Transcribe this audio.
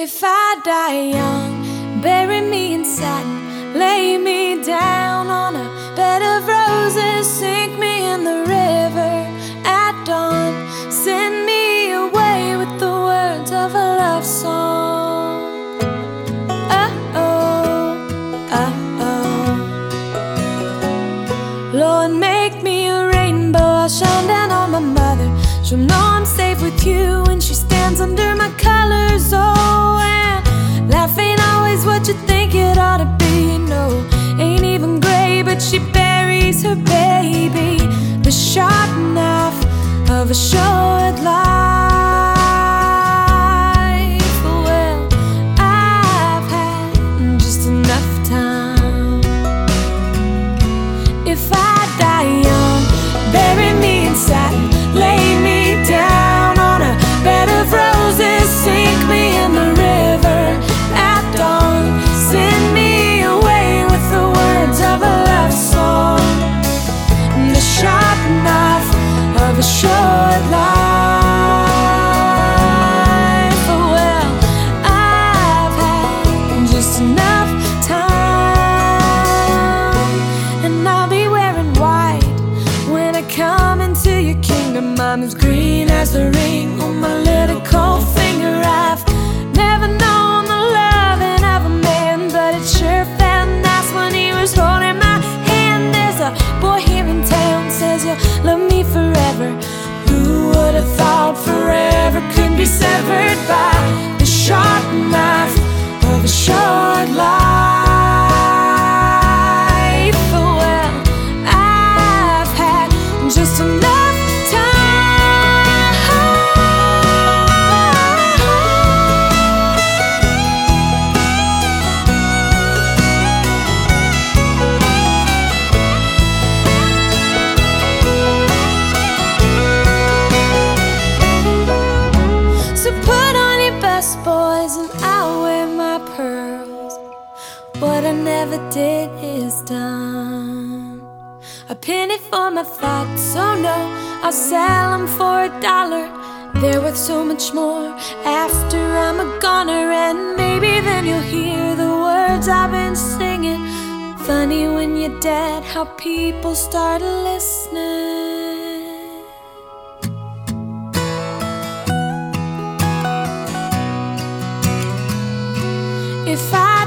If I die young, bury me in satin, lay me down on a bed of roses, sink me in the river at dawn, send me away with the words of a love song. Oh oh, oh oh. Lord, make me a rainbow, I'll shine down on my mother. She'll know I'm safe with you when she stands under short life. I'm as green as the ring on my little cold finger. I've never known the loving of a man, but it sure felt nice when he was holding my hand. There's a boy here in town says you'll love me forever. Who would have thought forever could be severed by Never did is done. A penny for my thoughts, oh no, I'll sell them for a dollar. They're worth so much more after I'm a goner, and maybe then you'll hear the words I've been singing. Funny when you're dead, how people start listening. If I